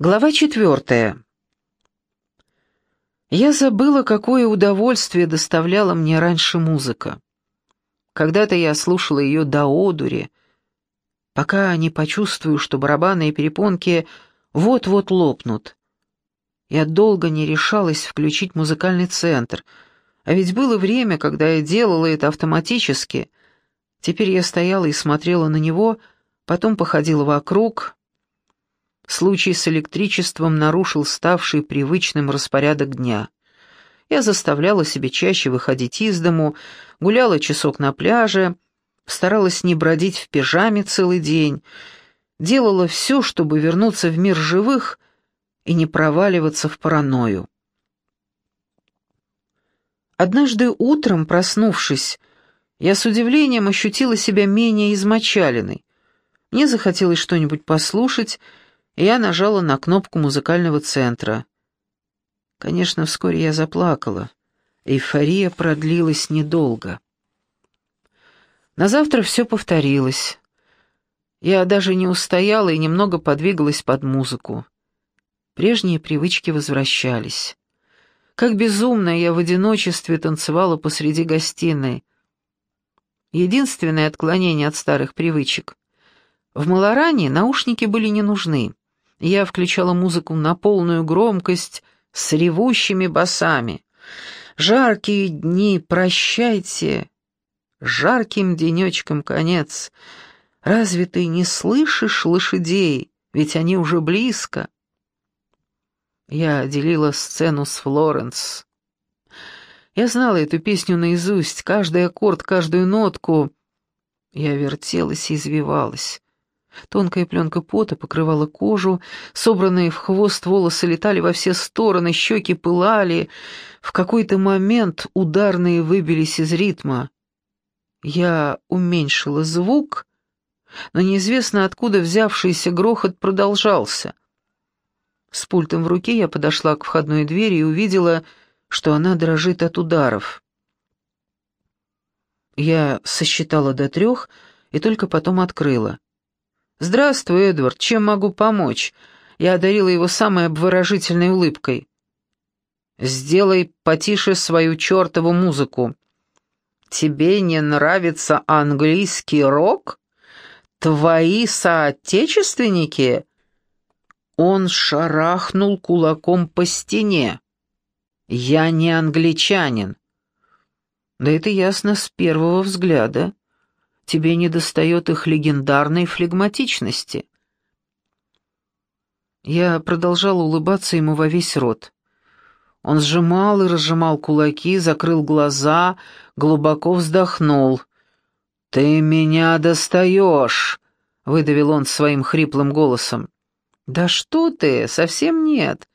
Глава четвертая. Я забыла, какое удовольствие доставляла мне раньше музыка. Когда-то я слушала ее до одури, пока не почувствую, что барабаны и перепонки вот-вот лопнут. Я долго не решалась включить музыкальный центр, а ведь было время, когда я делала это автоматически. Теперь я стояла и смотрела на него, потом походила вокруг, Случай с электричеством нарушил ставший привычным распорядок дня. Я заставляла себя чаще выходить из дому, гуляла часок на пляже, старалась не бродить в пижаме целый день, делала все, чтобы вернуться в мир живых и не проваливаться в паранойю. Однажды утром, проснувшись, я с удивлением ощутила себя менее измочаленной. Мне захотелось что-нибудь послушать, я нажала на кнопку музыкального центра. Конечно, вскоре я заплакала. Эйфория продлилась недолго. На завтра все повторилось. Я даже не устояла и немного подвигалась под музыку. Прежние привычки возвращались. Как безумно я в одиночестве танцевала посреди гостиной. Единственное отклонение от старых привычек. В Малоране наушники были не нужны. Я включала музыку на полную громкость с ревущими басами. «Жаркие дни, прощайте! Жарким денечком конец! Разве ты не слышишь лошадей? Ведь они уже близко!» Я делила сцену с Флоренс. Я знала эту песню наизусть, каждый аккорд, каждую нотку. Я вертелась и извивалась. Тонкая пленка пота покрывала кожу, собранные в хвост волосы летали во все стороны, щеки пылали. В какой-то момент ударные выбились из ритма. Я уменьшила звук, но неизвестно откуда взявшийся грохот продолжался. С пультом в руке я подошла к входной двери и увидела, что она дрожит от ударов. Я сосчитала до трех и только потом открыла. «Здравствуй, Эдвард, чем могу помочь?» Я одарила его самой обворожительной улыбкой. «Сделай потише свою чертову музыку». «Тебе не нравится английский рок? Твои соотечественники?» Он шарахнул кулаком по стене. «Я не англичанин». «Да это ясно с первого взгляда тебе недостает их легендарной флегматичности». Я продолжал улыбаться ему во весь рот. Он сжимал и разжимал кулаки, закрыл глаза, глубоко вздохнул. «Ты меня достаешь!» — выдавил он своим хриплым голосом. «Да что ты, совсем нет.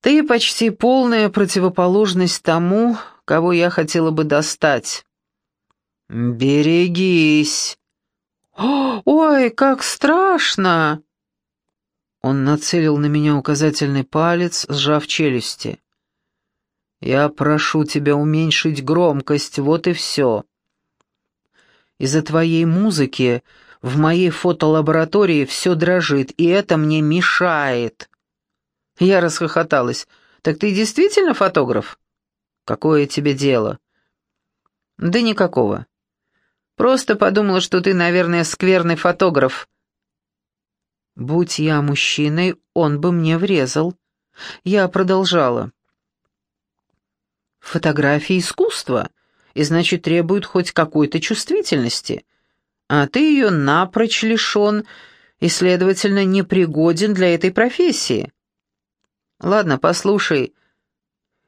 Ты почти полная противоположность тому, кого я хотела бы достать. «Берегись!» «Ой, как страшно!» Он нацелил на меня указательный палец, сжав челюсти. «Я прошу тебя уменьшить громкость, вот и все. Из-за твоей музыки в моей фотолаборатории все дрожит, и это мне мешает». Я расхохоталась. «Так ты действительно фотограф?» «Какое тебе дело?» «Да никакого. Просто подумала, что ты, наверное, скверный фотограф». Будь я мужчиной, он бы мне врезал. Я продолжала. Фотография искусства, и значит требует хоть какой-то чувствительности. А ты ее напрочь лишен и, следовательно, непригоден для этой профессии. Ладно, послушай.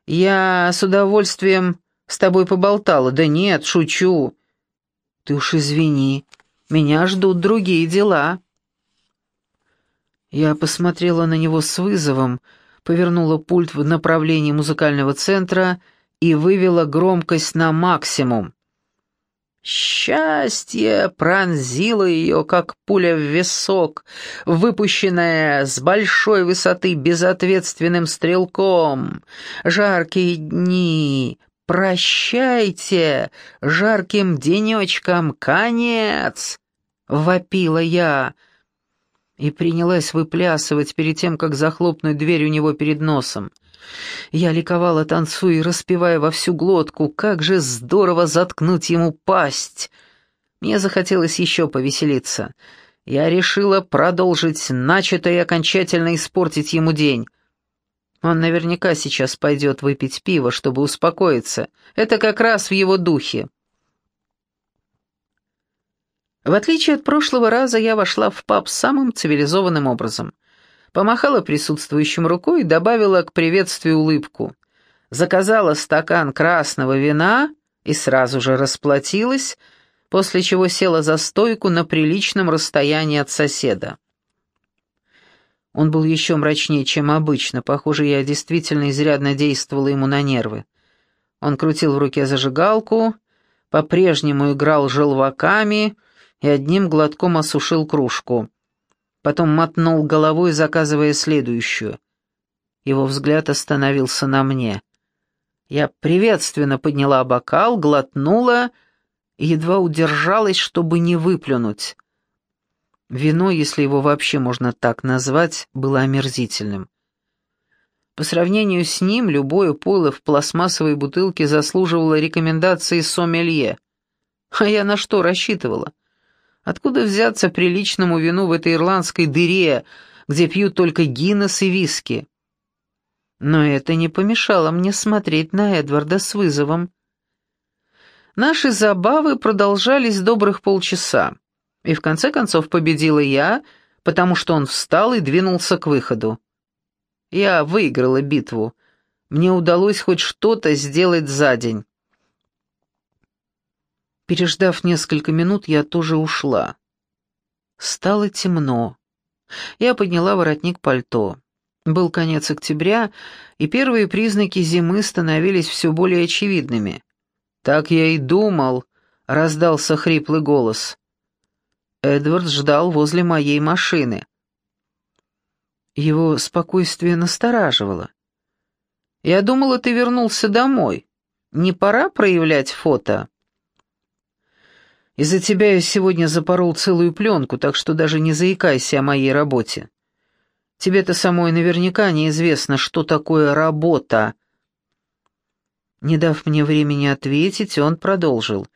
Я с удовольствием с тобой поболтала. Да нет, шучу. Ты уж извини, меня ждут другие дела. Я посмотрела на него с вызовом, повернула пульт в направлении музыкального центра и вывела громкость на максимум. Счастье пронзило ее, как пуля в висок, выпущенная с большой высоты безответственным стрелком. Жаркие дни, «Прощайте! Жарким денечком конец!» — вопила я. и принялась выплясывать перед тем, как захлопнуть дверь у него перед носом. Я ликовала, танцуя и распевая во всю глотку, как же здорово заткнуть ему пасть. Мне захотелось еще повеселиться. Я решила продолжить начатое и окончательно испортить ему день. Он наверняка сейчас пойдет выпить пиво, чтобы успокоиться. Это как раз в его духе. В отличие от прошлого раза, я вошла в паб самым цивилизованным образом. Помахала присутствующим рукой и добавила к приветствию улыбку. Заказала стакан красного вина и сразу же расплатилась, после чего села за стойку на приличном расстоянии от соседа. Он был еще мрачнее, чем обычно. Похоже, я действительно изрядно действовала ему на нервы. Он крутил в руке зажигалку, по-прежнему играл желваками и одним глотком осушил кружку. Потом мотнул головой, заказывая следующую. Его взгляд остановился на мне. Я приветственно подняла бокал, глотнула и едва удержалась, чтобы не выплюнуть. Вино, если его вообще можно так назвать, было омерзительным. По сравнению с ним, любое пойло в пластмассовой бутылке заслуживало рекомендации сомелье. А я на что рассчитывала? Откуда взяться приличному вину в этой ирландской дыре, где пьют только Гиннес и виски? Но это не помешало мне смотреть на Эдварда с вызовом. Наши забавы продолжались добрых полчаса, и в конце концов победила я, потому что он встал и двинулся к выходу. Я выиграла битву. Мне удалось хоть что-то сделать за день. Переждав несколько минут, я тоже ушла. Стало темно. Я подняла воротник пальто. Был конец октября, и первые признаки зимы становились все более очевидными. «Так я и думал», — раздался хриплый голос. Эдвард ждал возле моей машины. Его спокойствие настораживало. «Я думала, ты вернулся домой. Не пора проявлять фото?» Из-за тебя я сегодня запорол целую пленку, так что даже не заикайся о моей работе. Тебе-то самой наверняка неизвестно, что такое работа». Не дав мне времени ответить, он продолжил.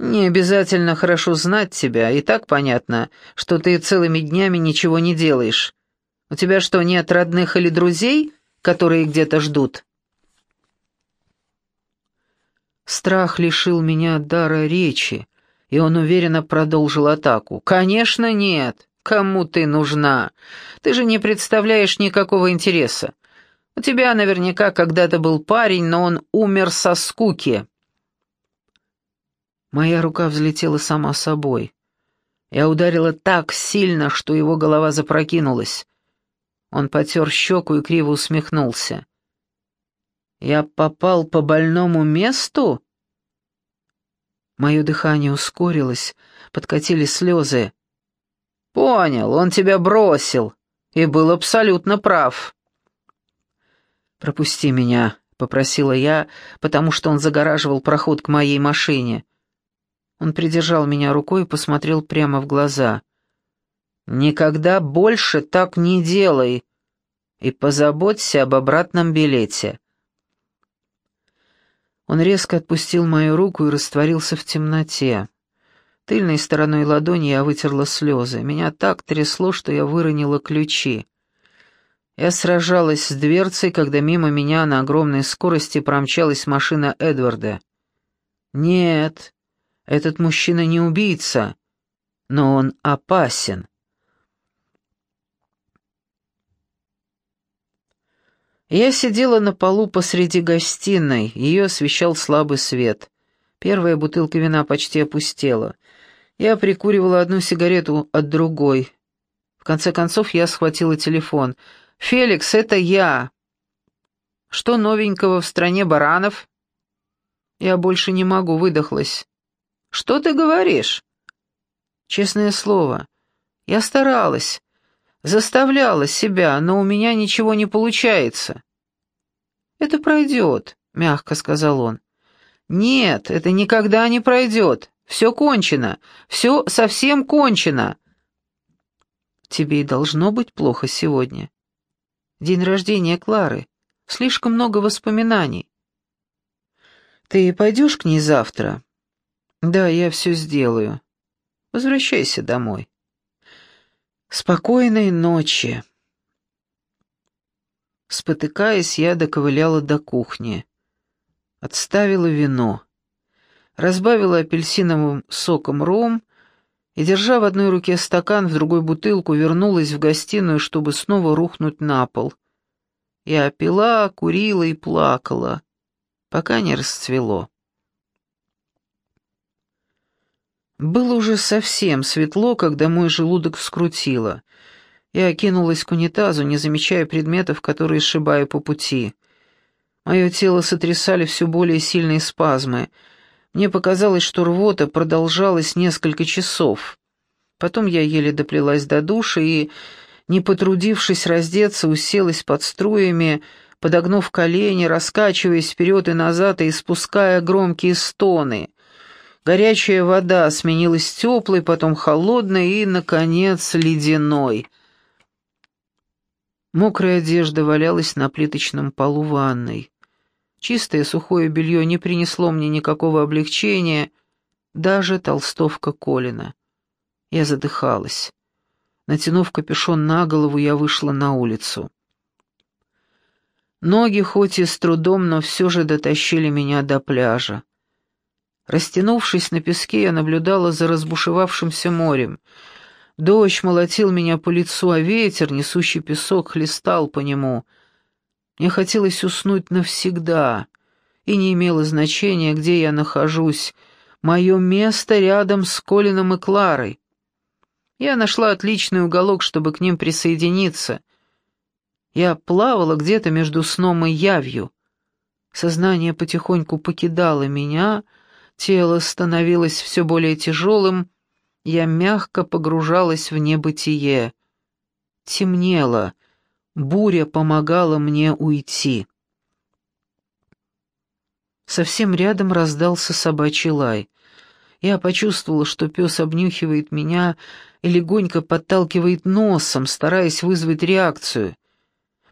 «Не обязательно хорошо знать тебя, и так понятно, что ты целыми днями ничего не делаешь. У тебя что, нет родных или друзей, которые где-то ждут?» Страх лишил меня дара речи, и он уверенно продолжил атаку. «Конечно нет. Кому ты нужна? Ты же не представляешь никакого интереса. У тебя наверняка когда-то был парень, но он умер со скуки». Моя рука взлетела сама собой. Я ударила так сильно, что его голова запрокинулась. Он потер щеку и криво усмехнулся. «Я попал по больному месту?» Мое дыхание ускорилось, подкатили слезы. «Понял, он тебя бросил и был абсолютно прав». «Пропусти меня», — попросила я, потому что он загораживал проход к моей машине. Он придержал меня рукой и посмотрел прямо в глаза. «Никогда больше так не делай и позаботься об обратном билете. Он резко отпустил мою руку и растворился в темноте. Тыльной стороной ладони я вытерла слезы. Меня так трясло, что я выронила ключи. Я сражалась с дверцей, когда мимо меня на огромной скорости промчалась машина Эдварда. «Нет, этот мужчина не убийца, но он опасен». Я сидела на полу посреди гостиной, ее освещал слабый свет. Первая бутылка вина почти опустела. Я прикуривала одну сигарету от другой. В конце концов я схватила телефон. «Феликс, это я!» «Что новенького в стране баранов?» «Я больше не могу», — выдохлась. «Что ты говоришь?» «Честное слово, я старалась. Заставляла себя, но у меня ничего не получается. «Это пройдет», — мягко сказал он. «Нет, это никогда не пройдет. Все кончено. Все совсем кончено». тебе и должно быть плохо сегодня. День рождения Клары. Слишком много воспоминаний. Ты пойдешь к ней завтра? Да, я все сделаю. Возвращайся домой. Спокойной ночи. Спотыкаясь, я доковыляла до кухни. Отставила вино. Разбавила апельсиновым соком ром и, держа в одной руке стакан, в другой бутылку, вернулась в гостиную, чтобы снова рухнуть на пол. Я пила, курила и плакала, пока не расцвело. Было уже совсем светло, когда мой желудок скрутило — я кинулась к унитазу, не замечая предметов, которые сшибаю по пути. Мое тело сотрясали все более сильные спазмы. Мне показалось, что рвота продолжалась несколько часов. Потом я еле доплелась до душа и, не потрудившись раздеться, уселась под струями, подогнув колени, раскачиваясь вперед и назад и испуская громкие стоны. Горячая вода сменилась теплой, потом холодной и, наконец, ледяной — Мокрая одежда валялась на плиточном полу ванной. Чистое сухое белье не принесло мне никакого облегчения, даже толстовка Колина. Я задыхалась. Натянув капюшон на голову, я вышла на улицу. Ноги хоть и с трудом, но все же дотащили меня до пляжа. Растянувшись на песке, я наблюдала за разбушевавшимся морем — Дождь молотил меня по лицу, а ветер, несущий песок, хлестал по нему. Мне хотелось уснуть навсегда, и не имело значения, где я нахожусь. Мое место рядом с Колином и Кларой. Я нашла отличный уголок, чтобы к ним присоединиться. Я плавала где-то между сном и явью. Сознание потихоньку покидало меня, тело становилось все более тяжелым, я мягко погружалась в небытие. Темнело, буря помогала мне уйти. Совсем рядом раздался собачий лай. Я почувствовала, что пес обнюхивает меня и легонько подталкивает носом, стараясь вызвать реакцию.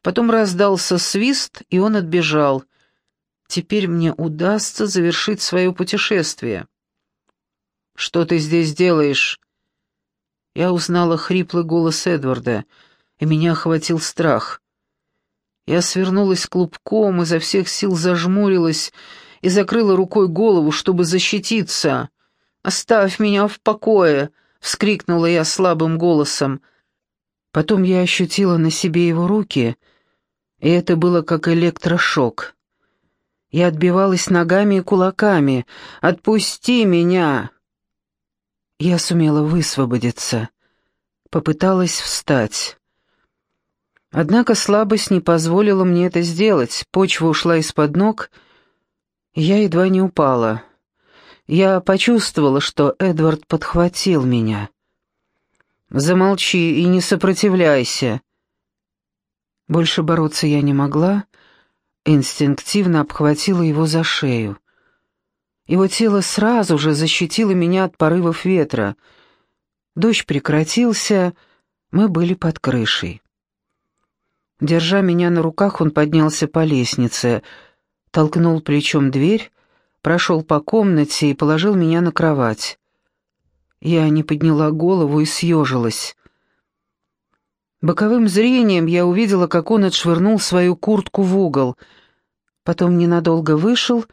Потом раздался свист, и он отбежал. Теперь мне удастся завершить свое путешествие. Что ты здесь делаешь?» Я узнала хриплый голос Эдварда, и меня охватил страх. Я свернулась клубком, изо всех сил зажмурилась и закрыла рукой голову, чтобы защититься. «Оставь меня в покое!» — вскрикнула я слабым голосом. Потом я ощутила на себе его руки, и это было как электрошок. Я отбивалась ногами и кулаками. «Отпусти меня!» Я сумела высвободиться. Попыталась встать. Однако слабость не позволила мне это сделать. Почва ушла из-под ног, и я едва не упала. Я почувствовала, что Эдвард подхватил меня. «Замолчи и не сопротивляйся». Больше бороться я не могла, инстинктивно обхватила его за шею. Его тело сразу же защитило меня от порывов ветра. Дождь прекратился, мы были под крышей. Держа меня на руках, он поднялся по лестнице, толкнул плечом дверь, прошел по комнате и положил меня на кровать. Я не подняла голову и съежилась. Боковым зрением я увидела, как он отшвырнул свою куртку в угол, потом ненадолго вышел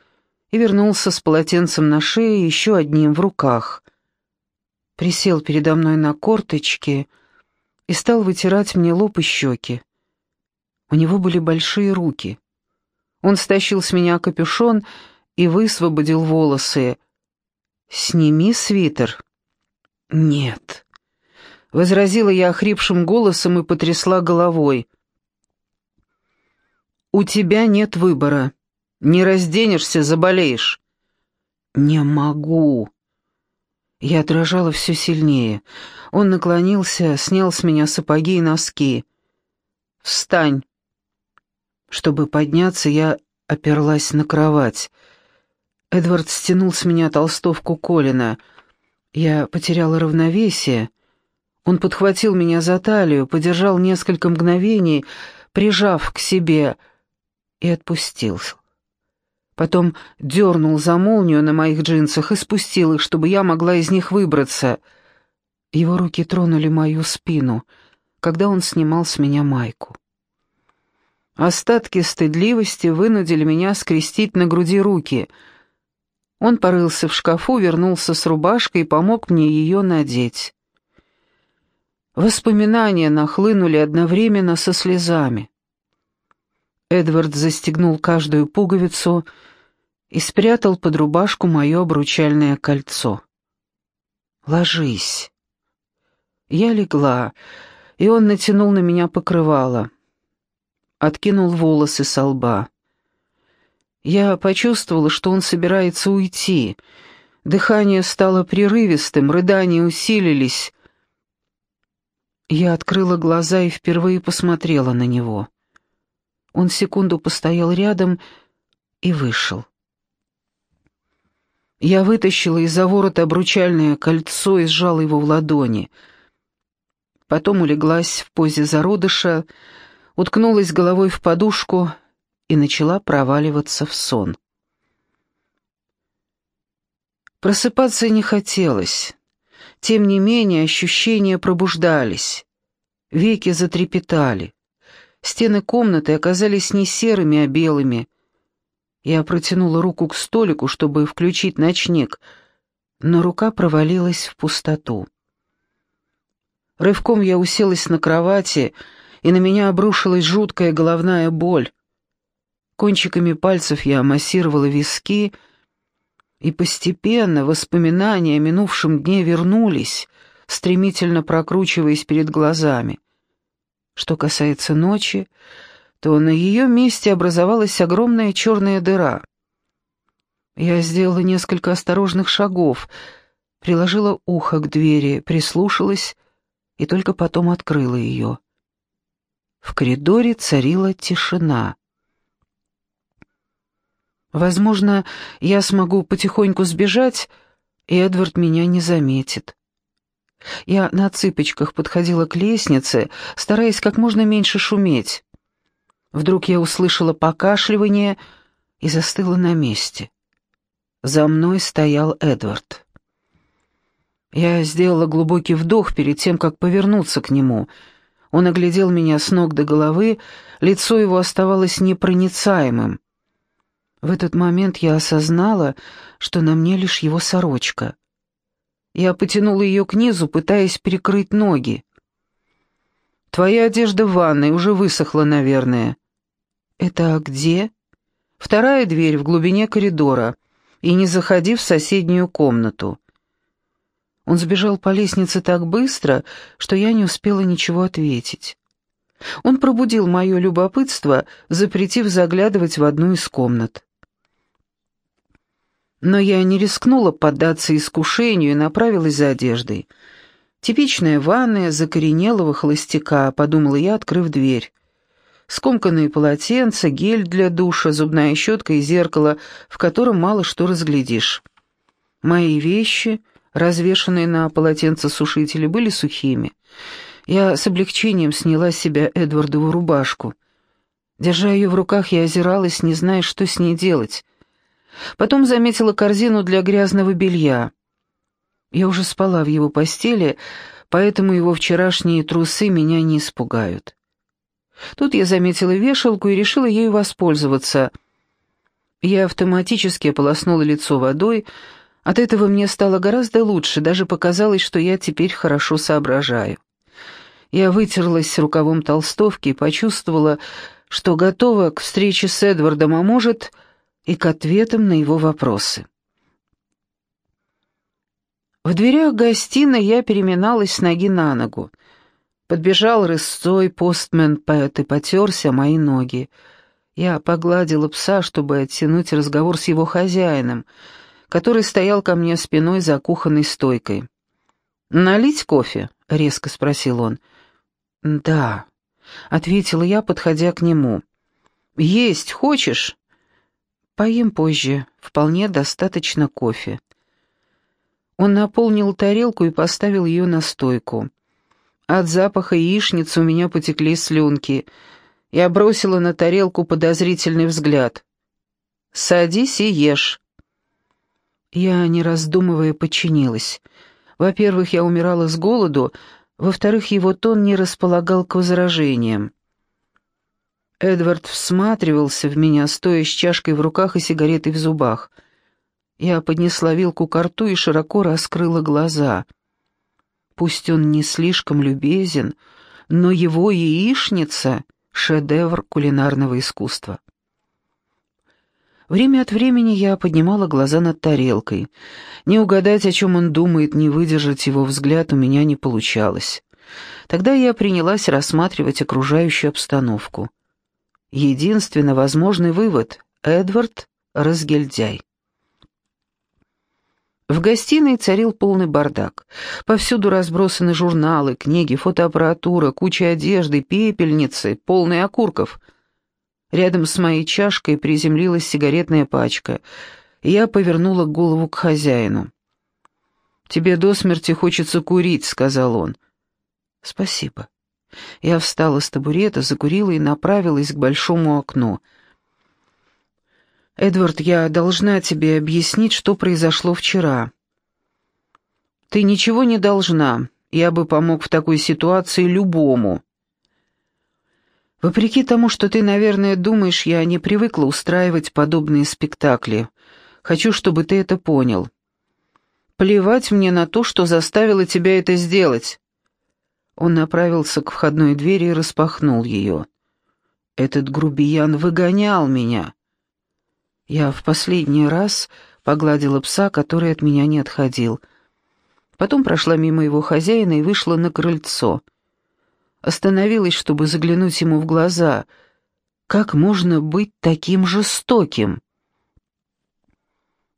и вернулся с полотенцем на шее и еще одним в руках. Присел передо мной на корточки и стал вытирать мне лоб и щеки. У него были большие руки. Он стащил с меня капюшон и высвободил волосы. «Сними свитер». «Нет», — возразила я охрипшим голосом и потрясла головой. «У тебя нет выбора. Не разденешься, заболеешь». «Не могу». Я дрожала все сильнее. Он наклонился, снял с меня сапоги и носки. «Встань». Чтобы подняться, я оперлась на кровать. Эдвард стянул с меня толстовку Колина. Я потеряла равновесие. Он подхватил меня за талию, подержал несколько мгновений, прижав к себе, и отпустил. Потом дернул за молнию на моих джинсах и спустил их, чтобы я могла из них выбраться. Его руки тронули мою спину, когда он снимал с меня майку. Остатки стыдливости вынудили меня скрестить на груди руки. Он порылся в шкафу, вернулся с рубашкой и помог мне ее надеть. Воспоминания нахлынули одновременно со слезами. Эдвард застегнул каждую пуговицу и спрятал под рубашку мое обручальное кольцо. «Ложись». Я легла, и он натянул на меня покрывало. Откинул волосы со лба. Я почувствовала, что он собирается уйти. Дыхание стало прерывистым, рыдания усилились. Я открыла глаза и впервые посмотрела на него. Он секунду постоял рядом и вышел. Я вытащила из-за ворота обручальное кольцо и сжала его в ладони. Потом улеглась в позе зародыша, уткнулась головой в подушку и начала проваливаться в сон. Просыпаться не хотелось. Тем не менее ощущения пробуждались. Веки затрепетали. Стены комнаты оказались не серыми, а белыми. Я протянула руку к столику, чтобы включить ночник, но рука провалилась в пустоту. Рывком я уселась на кровати, и на меня обрушилась жуткая головная боль. Кончиками пальцев я массировала виски, и постепенно воспоминания о минувшем дне вернулись, стремительно прокручиваясь перед глазами. Что касается ночи, то на ее месте образовалась огромная черная дыра. Я сделала несколько осторожных шагов, приложила ухо к двери, прислушалась и только потом открыла ее. В коридоре царила тишина. Возможно, я смогу потихоньку сбежать, и Эдвард меня не заметит. Я на цыпочках подходила к лестнице, стараясь как можно меньше шуметь. Вдруг я услышала покашливание и застыла на месте. За мной стоял Эдвард. Я сделала глубокий вдох перед тем, как повернуться к нему. Он оглядел меня с ног до головы, лицо его оставалось непроницаемым. В этот момент я осознала, что на мне лишь его сорочка. Я потянула ее к низу, пытаясь перекрыть ноги. «Твоя одежда в ванной уже высохла, наверное». «Это где?» «Вторая дверь в глубине коридора. И не заходи в соседнюю комнату». Он сбежал по лестнице так быстро, что я не успела ничего ответить. Он пробудил мое любопытство, запретив заглядывать в одну из комнат. Но я не рискнула поддаться искушению и направилась за одеждой. Типичная ванная закоренелого холостяка, подумала я, открыв дверь. Скомканные полотенца, гель для душа, зубная щетка и зеркало, в котором мало что разглядишь. Мои вещи, развешанные на полотенцесушителе, были сухими. Я с облегчением сняла с себя Эдвардову рубашку. Держа ее в руках, я озиралась, не зная, что с ней делать. Потом заметила корзину для грязного белья. Я уже спала в его постели, поэтому его вчерашние трусы меня не испугают. Тут я заметила вешалку и решила ею воспользоваться. Я автоматически ополоснула лицо водой, от этого мне стало гораздо лучше, даже показалось, что я теперь хорошо соображаю. Я вытерлась рукавом толстовки и почувствовала, что готова к встрече с Эдвардом, а может, и к ответам на его вопросы. В дверях гостиной я переминалась с ноги на ногу. Подбежал рысцой постмен поэт и потерся мои ноги. Я погладила пса, чтобы оттянуть разговор с его хозяином, который стоял ко мне спиной за кухонной стойкой. «Налить кофе?» — резко спросил он. «Да», — ответила я, подходя к нему. «Есть хочешь?» Поем позже, вполне достаточно кофе. Он наполнил тарелку и поставил ее на стойку. От запаха яичницы у меня потекли слюнки. Я бросила на тарелку подозрительный взгляд. «Садись и ешь». Я, не раздумывая, подчинилась. Во-первых, я умирала с голоду, во-вторых, его тон не располагал к возражениям. Эдвард всматривался в меня, стоя с чашкой в руках и сигаретой в зубах. Я поднесла вилку к рту и широко раскрыла глаза. Пусть он не слишком любезен, но его яичница — шедевр кулинарного искусства. Время от времени я поднимала глаза над тарелкой. Не угадать, о чем он думает, не выдержать его взгляд у меня не получалось. Тогда я принялась рассматривать окружающую обстановку. Единственно возможный вывод — Эдвард — разгильдяй. В гостиной царил полный бардак. Повсюду разбросаны журналы, книги, фотоаппаратура, куча одежды, пепельницы, полные окурков — Рядом с моей чашкой приземлилась сигаретная пачка. Я повернула голову к хозяину. «Тебе до смерти хочется курить», — сказал он. «Спасибо». Я встала с табурета, закурила и направилась к большому окну. «Эдвард, я должна тебе объяснить, что произошло вчера». «Ты ничего не должна. Я бы помог в такой ситуации любому». Вопреки тому, что ты, наверное, думаешь, я не привыкла устраивать подобные спектакли. Хочу, чтобы ты это понял. Плевать мне на то, что заставило тебя это сделать. Он направился к входной двери и распахнул ее. Этот грубиян выгонял меня. Я в последний раз погладила пса, который от меня не отходил. Потом прошла мимо его хозяина и вышла на крыльцо — остановилась, чтобы заглянуть ему в глаза. Как можно быть таким жестоким?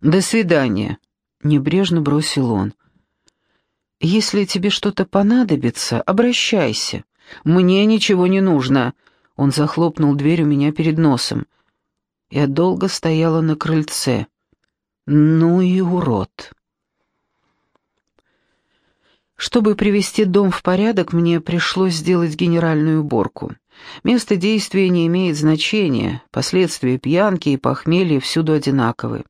«До свидания», — небрежно бросил он. «Если тебе что-то понадобится, обращайся. Мне ничего не нужно». Он захлопнул дверь у меня перед носом. Я долго стояла на крыльце. «Ну и урод!» Чтобы привести дом в порядок, мне пришлось сделать генеральную уборку. Место действия не имеет значения, последствия пьянки и похмелья всюду одинаковы.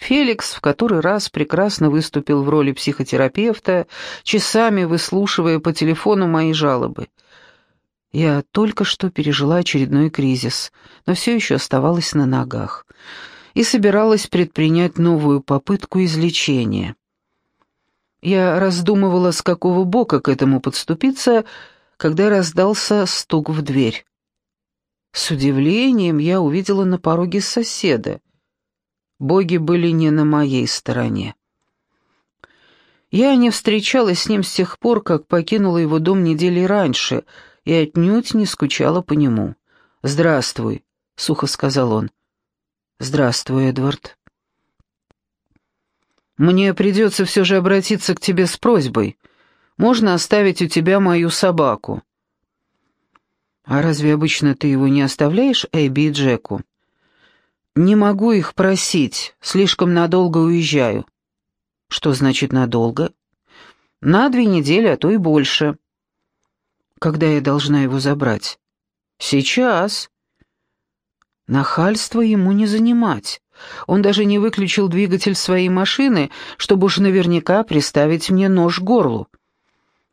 Феликс в который раз прекрасно выступил в роли психотерапевта, часами выслушивая по телефону мои жалобы. Я только что пережила очередной кризис, но все еще оставалась на ногах и собиралась предпринять новую попытку излечения. Я раздумывала, с какого бока к этому подступиться, когда раздался стук в дверь. С удивлением я увидела на пороге соседа. Боги были не на моей стороне. Я не встречалась с ним с тех пор, как покинула его дом недели раньше, и отнюдь не скучала по нему. «Здравствуй», — сухо сказал он. «Здравствуй, Эдвард». Мне придется все же обратиться к тебе с просьбой. Можно оставить у тебя мою собаку?» «А разве обычно ты его не оставляешь Эбби и Джеку?» «Не могу их просить, слишком надолго уезжаю». «Что значит надолго?» «На две недели, а то и больше». «Когда я должна его забрать?» «Сейчас». Нахальство ему не занимать. Он даже не выключил двигатель своей машины, чтобы уж наверняка приставить мне нож к горлу.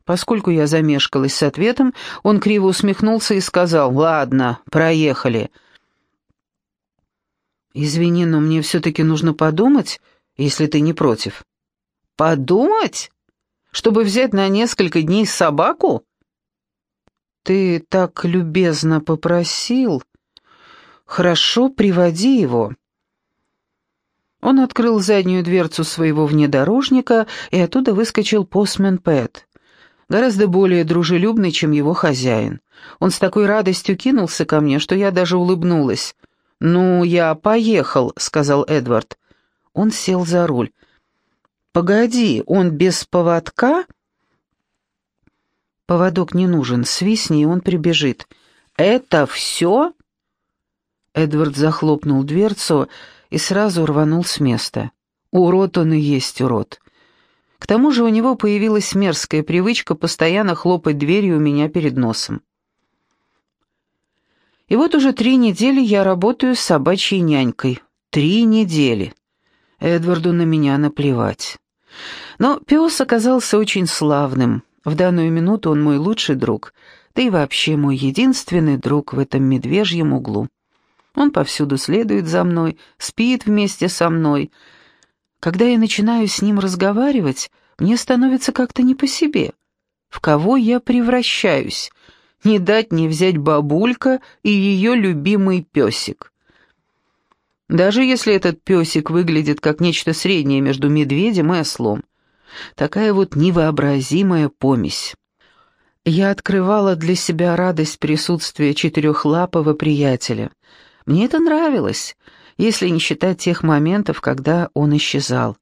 Поскольку я замешкалась с ответом, он криво усмехнулся и сказал «Ладно, проехали». «Извини, но мне все-таки нужно подумать, если ты не против». «Подумать? Чтобы взять на несколько дней собаку?» «Ты так любезно попросил. Хорошо, приводи его». Он открыл заднюю дверцу своего внедорожника, и оттуда выскочил постмен Пэт. Гораздо более дружелюбный, чем его хозяин. Он с такой радостью кинулся ко мне, что я даже улыбнулась. «Ну, я поехал», — сказал Эдвард. Он сел за руль. «Погоди, он без поводка?» «Поводок не нужен, свистни, и он прибежит». «Это все?» Эдвард захлопнул дверцу и сразу рванул с места. Урод он и есть урод. К тому же у него появилась мерзкая привычка постоянно хлопать дверью у меня перед носом. И вот уже три недели я работаю с собачьей нянькой. Три недели. Эдварду на меня наплевать. Но пес оказался очень славным. В данную минуту он мой лучший друг, да и вообще мой единственный друг в этом медвежьем углу. Он повсюду следует за мной, спит вместе со мной. Когда я начинаю с ним разговаривать, мне становится как-то не по себе. В кого я превращаюсь? Не дать не взять бабулька и ее любимый песик. Даже если этот песик выглядит как нечто среднее между медведем и ослом. Такая вот невообразимая помесь. Я открывала для себя радость присутствия четырехлапого приятеля. Мне это нравилось, если не считать тех моментов, когда он исчезал.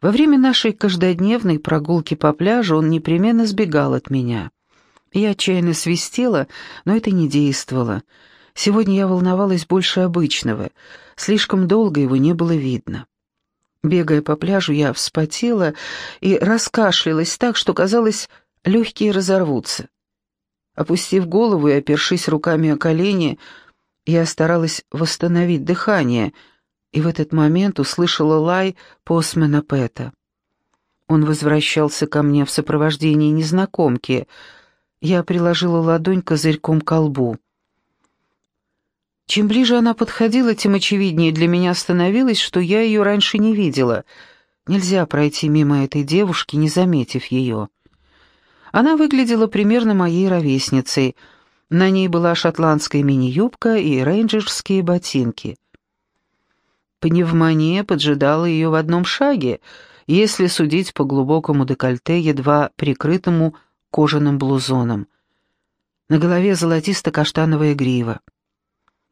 Во время нашей каждодневной прогулки по пляжу он непременно сбегал от меня. Я отчаянно свистела, но это не действовало. Сегодня я волновалась больше обычного. Слишком долго его не было видно. Бегая по пляжу, я вспотела и раскашлялась так, что, казалось, легкие разорвутся. Опустив голову и опершись руками о колени, я старалась восстановить дыхание, и в этот момент услышала лай постмена Пэта. Он возвращался ко мне в сопровождении незнакомки. Я приложила ладонь козырьком к колбу. Чем ближе она подходила, тем очевиднее для меня становилось, что я ее раньше не видела. Нельзя пройти мимо этой девушки, не заметив ее. Она выглядела примерно моей ровесницей. На ней была шотландская мини-юбка и рейнджерские ботинки. Пневмония поджидала ее в одном шаге, если судить по глубокому декольте, едва прикрытому кожаным блузоном. На голове золотисто-каштановая грива.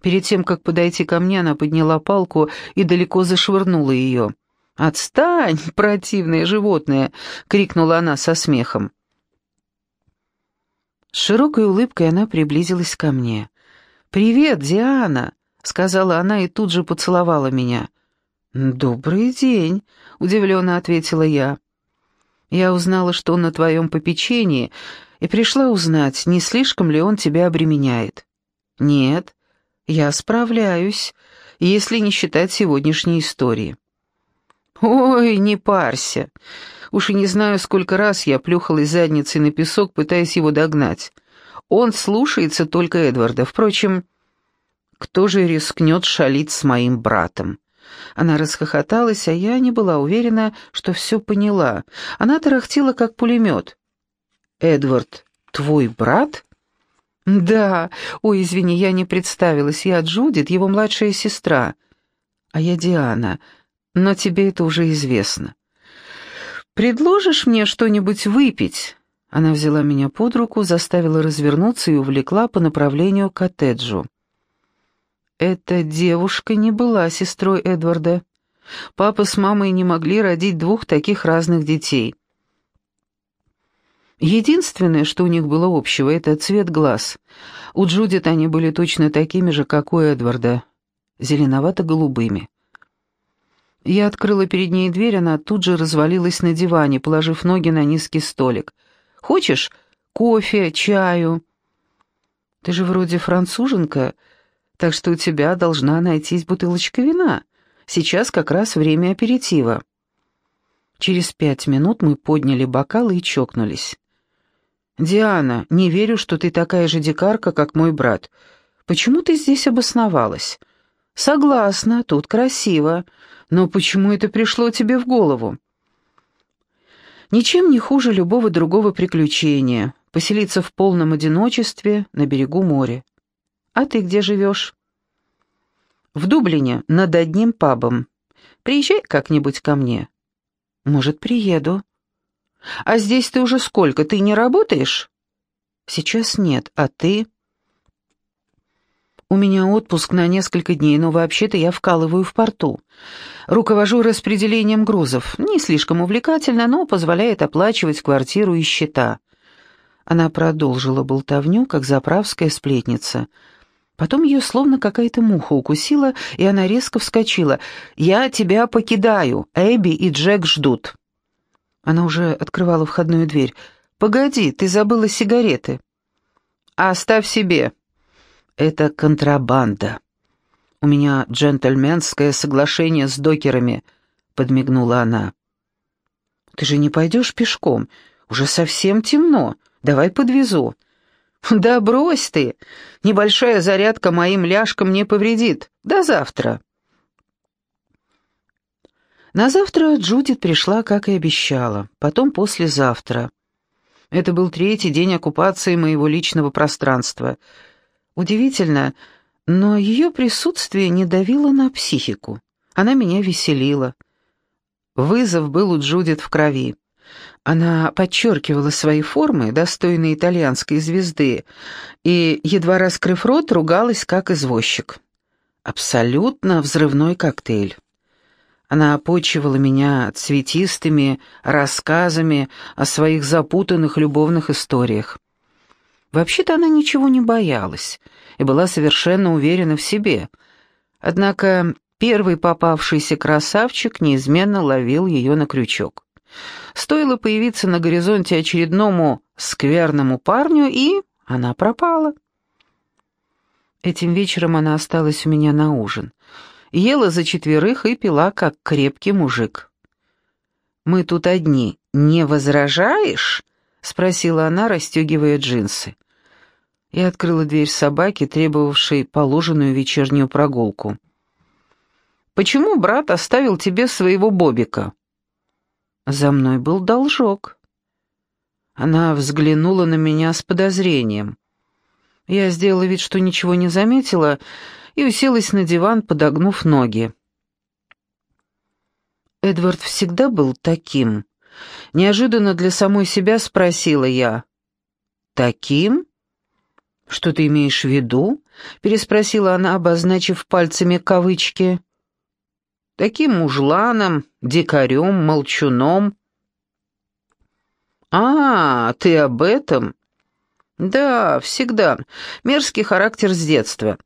Перед тем, как подойти ко мне, она подняла палку и далеко зашвырнула ее. «Отстань, противное животное!» — крикнула она со смехом. С широкой улыбкой она приблизилась ко мне. «Привет, Диана!» — сказала она и тут же поцеловала меня. «Добрый день!» — удивленно ответила я. «Я узнала, что он на твоем попечении, и пришла узнать, не слишком ли он тебя обременяет». «Нет, я справляюсь, если не считать сегодняшней истории. Ой, не парься. Уж и не знаю, сколько раз я плюхалась задницей на песок, пытаясь его догнать. Он слушается только Эдварда. Впрочем, кто же рискнет шалить с моим братом? Она расхохоталась, а я не была уверена, что все поняла. Она тарахтела, как пулемет. «Эдвард, твой брат?» «Да. Ой, извини, я не представилась. Я Джудит, его младшая сестра. А я Диана. Но тебе это уже известно. Предложишь мне что-нибудь выпить?» Она взяла меня под руку, заставила развернуться и увлекла по направлению к коттеджу. Эта девушка не была сестрой Эдварда. Папа с мамой не могли родить двух таких разных детей. Единственное, что у них было общего, это цвет глаз. У Джудит они были точно такими же, как у Эдварда, зеленовато-голубыми. Я открыла перед ней дверь, она тут же развалилась на диване, положив ноги на низкий столик. «Хочешь кофе, чаю?» «Ты же вроде француженка, так что у тебя должна найтись бутылочка вина. Сейчас как раз время аперитива». Через пять минут мы подняли бокалы и чокнулись. «Диана, не верю, что ты такая же дикарка, как мой брат. Почему ты здесь обосновалась?» «Согласна, тут красиво. Но почему это пришло тебе в голову?» «Ничем не хуже любого другого приключения. Поселиться в полном одиночестве на берегу моря. А ты где живешь?» «В Дублине, над одним пабом. Приезжай как-нибудь ко мне». «Может, приеду». «А здесь ты уже сколько? Ты не работаешь?» «Сейчас нет. А ты?» «У меня отпуск на несколько дней, но вообще-то я вкалываю в порту. Руковожу распределением грузов. Не слишком увлекательно, но позволяет оплачивать квартиру и счета». Она продолжила болтовню, как заправская сплетница. Потом ее словно какая-то муха укусила, и она резко вскочила. «Я тебя покидаю. Эбби и Джек ждут». Она уже открывала входную дверь. «Погоди, ты забыла сигареты». «Оставь себе». «Это контрабанда. У меня джентльменское соглашение с докерами», — подмигнула она. «Ты же не пойдешь пешком? Уже совсем темно. Давай подвезу». «Да брось ты! Небольшая зарядка моим ляжкам не повредит. До завтра!» На завтра Джудит пришла, как и обещала, потом послезавтра. Это был третий день оккупации моего личного пространства. Удивительно, но ее присутствие не давило на психику. Она меня веселила. Вызов был у Джудит в крови. Она подчеркивала свои формы, достойные итальянской звезды, и, едва раскрыв рот, ругалась, как извозчик. Абсолютно взрывной коктейль. Она опочивала меня цветистыми рассказами о своих запутанных любовных историях. Вообще-то она ничего не боялась и была совершенно уверена в себе. Однако первый попавшийся красавчик неизменно ловил ее на крючок. Стоило появиться на горизонте очередному скверному парню, и она пропала. Этим вечером она осталась у меня на ужин — ела за четверых и пила, как крепкий мужик. «Мы тут одни, не возражаешь?» — спросила она, расстегивая джинсы. Я открыла дверь собаки, требовавшей положенную вечернюю прогулку. «Почему брат оставил тебе своего Бобика?» «За мной был должок». Она взглянула на меня с подозрением. Я сделала вид, что ничего не заметила, и уселась на диван, подогнув ноги. Эдвард всегда был таким. Неожиданно для самой себя спросила я. «Таким? Что ты имеешь в виду?» переспросила она, обозначив пальцами кавычки. «Таким мужланом, дикарем, молчуном». «А, ты об этом?» «Да, всегда. Мерзкий характер с детства.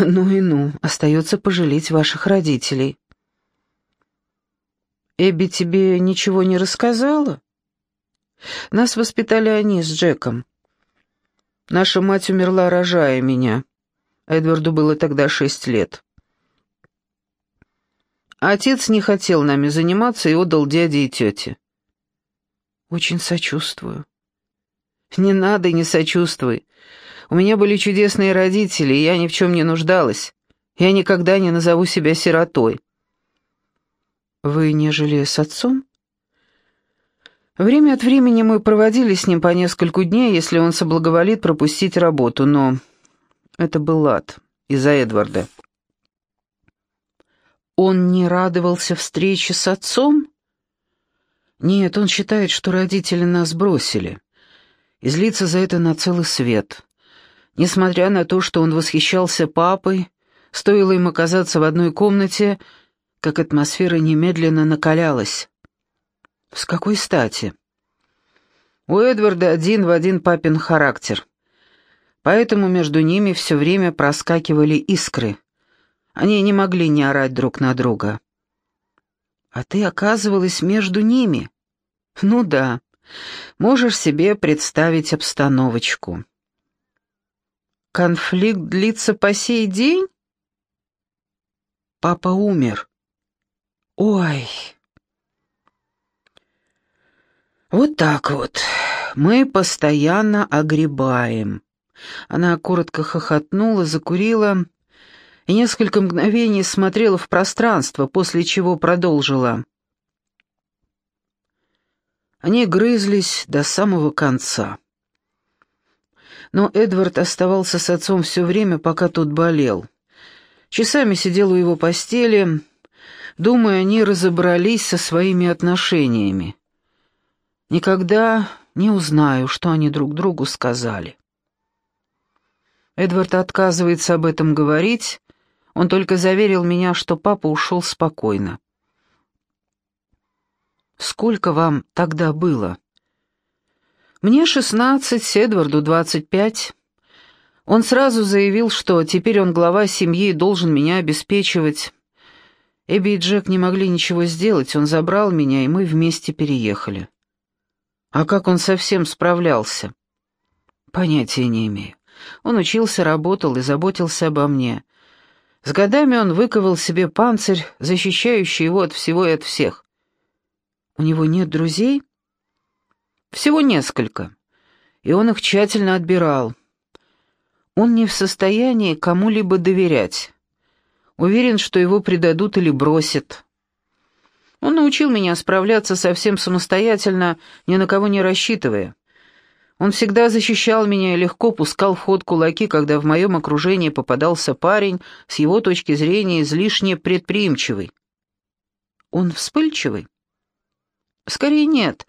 Ну и ну, остается пожалеть ваших родителей. Эбби тебе ничего не рассказала? Нас воспитали они с Джеком. Наша мать умерла, рожая меня. Эдварду было тогда шесть лет. Отец не хотел нами заниматься и отдал дяде и тете. Очень сочувствую. Не надо и не сочувствуй. У меня были чудесные родители, и я ни в чем не нуждалась. Я никогда не назову себя сиротой». «Вы не жили с отцом?» «Время от времени мы проводили с ним по нескольку дней, если он соблаговолит пропустить работу, но это был ад из-за Эдварда». «Он не радовался встрече с отцом?» «Нет, он считает, что родители нас бросили, и злится за это на целый свет. Несмотря на то, что он восхищался папой, стоило им оказаться в одной комнате, как атмосфера немедленно накалялась. С какой стати? У Эдварда один в один папин характер. Поэтому между ними все время проскакивали искры. Они не могли не орать друг на друга. А ты оказывалась между ними. Ну да, можешь себе представить обстановочку. Конфликт длится по сей день? Папа умер. Ой. Вот так вот. Мы постоянно огребаем. Она коротко хохотнула, закурила и несколько мгновений смотрела в пространство, после чего продолжила. Они грызлись до самого конца. Но Эдвард оставался с отцом все время, пока тот болел. Часами сидел у его постели, думая, они разобрались со своими отношениями. Никогда не узнаю, что они друг другу сказали. Эдвард отказывается об этом говорить, он только заверил меня, что папа ушел спокойно. «Сколько вам тогда было?» Мне шестнадцать, Эдварду двадцать пять. Он сразу заявил, что теперь он глава семьи и должен меня обеспечивать. Эбби и Джек не могли ничего сделать, он забрал меня, и мы вместе переехали. А как он совсем справлялся? Понятия не имею. Он учился, работал и заботился обо мне. С годами он выковал себе панцирь, защищающий его от всего и от всех. У него нет друзей? Всего несколько. И он их тщательно отбирал. Он не в состоянии кому-либо доверять. Уверен, что его предадут или бросят. Он научил меня справляться совсем самостоятельно, ни на кого не рассчитывая. Он всегда защищал меня и легко пускал в ход кулаки, когда в моем окружении попадался парень, с его точки зрения излишне предприимчивый. Он вспыльчивый? Скорее нет.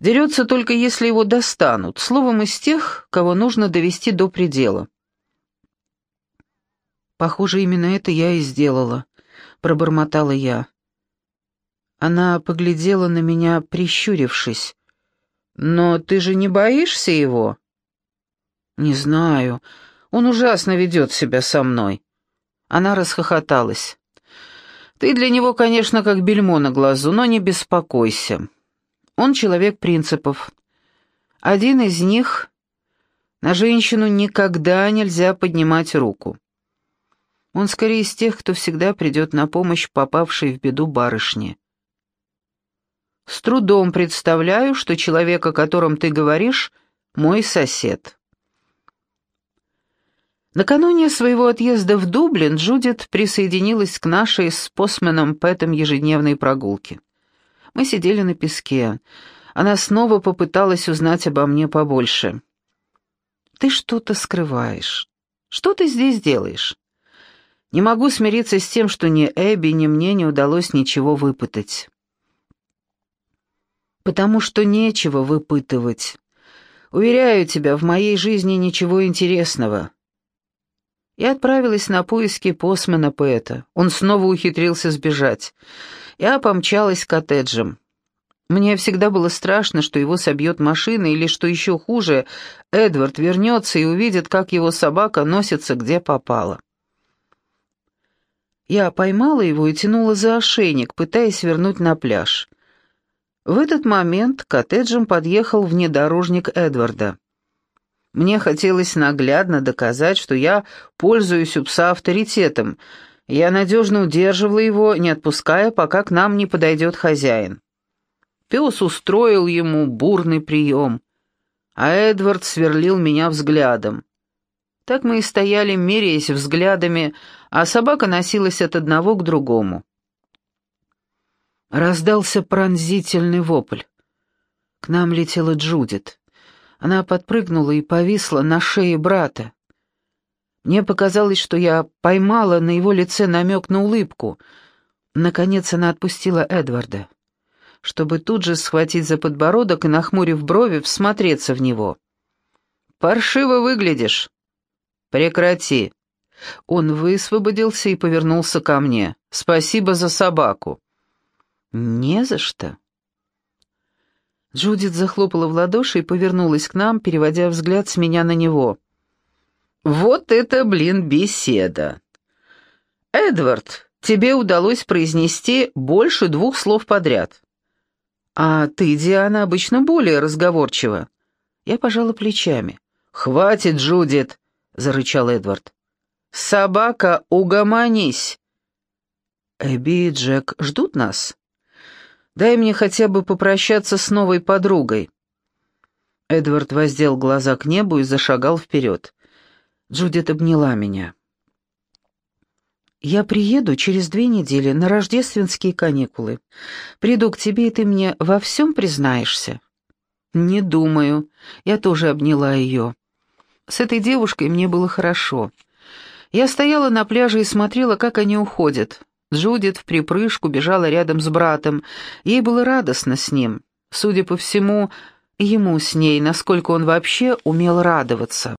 Дерется только если его достанут, словом, из тех, кого нужно довести до предела. Похоже, именно это я и сделала, пробормотала я. Она поглядела на меня, прищурившись. «Но ты же не боишься его?» «Не знаю. Он ужасно ведет себя со мной». Она расхохоталась. «Ты для него, конечно, как бельмо на глазу, но не беспокойся. Он человек принципов. Один из них — на женщину никогда нельзя поднимать руку. Он скорее из тех, кто всегда придет на помощь попавшей в беду барышне. С трудом представляю, что человек, о котором ты говоришь, мой сосед. Накануне своего отъезда в Дублин Джудит присоединилась к нашей с Посменом Пэтом ежедневной прогулке. Мы сидели на песке. Она снова попыталась узнать обо мне побольше. «Ты что-то скрываешь. Что ты здесь делаешь?» «Не могу смириться с тем, что ни Эбби, ни мне не удалось ничего выпытать» потому что нечего выпытывать. Уверяю тебя, в моей жизни ничего интересного. Я отправилась на поиски Посмана Пэта. Он снова ухитрился сбежать. Я помчалась к коттеджам. Мне всегда было страшно, что его собьет машина, или, что еще хуже, Эдвард вернется и увидит, как его собака носится где попало. Я поймала его и тянула за ошейник, пытаясь вернуть на пляж. В этот момент к коттеджам подъехал внедорожник Эдварда. Мне хотелось наглядно доказать, что я пользуюсь у пса авторитетом. Я надежно удерживала его, не отпуская, пока к нам не подойдет хозяин. Пес устроил ему бурный прием, а Эдвард сверлил меня взглядом. Так мы и стояли, меряясь взглядами, а собака носилась от одного к другому. Раздался пронзительный вопль. К нам летела Джудит. Она подпрыгнула и повисла на шее брата. Мне показалось, что я поймала на его лице намек на улыбку. Наконец она отпустила Эдварда, чтобы тут же схватить за подбородок и, нахмурив брови, всмотреться в него. «Паршиво выглядишь!» «Прекрати!» Он высвободился и повернулся ко мне. «Спасибо за собаку!» «Не за что». Джудит захлопала в ладоши и повернулась к нам, переводя взгляд с меня на него. «Вот это, блин, беседа! Эдвард, тебе удалось произнести больше двух слов подряд. А ты, Диана, обычно более разговорчива». Я пожала плечами. «Хватит, Джудит!» — зарычал Эдвард. «Собака, угомонись!» «Эбби и Джек ждут нас?» Дай мне хотя бы попрощаться с новой подругой». Эдвард воздел глаза к небу и зашагал вперед. Джудит обняла меня. «Я приеду через две недели на рождественские каникулы. Приду к тебе, и ты мне во всем признаешься?» «Не думаю. Я тоже обняла ее. С этой девушкой мне было хорошо. Я стояла на пляже и смотрела, как они уходят. Джудит в припрыжку бежала рядом с братом. Ей было радостно с ним. Судя по всему, ему с ней, насколько он вообще умел радоваться.